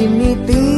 piniti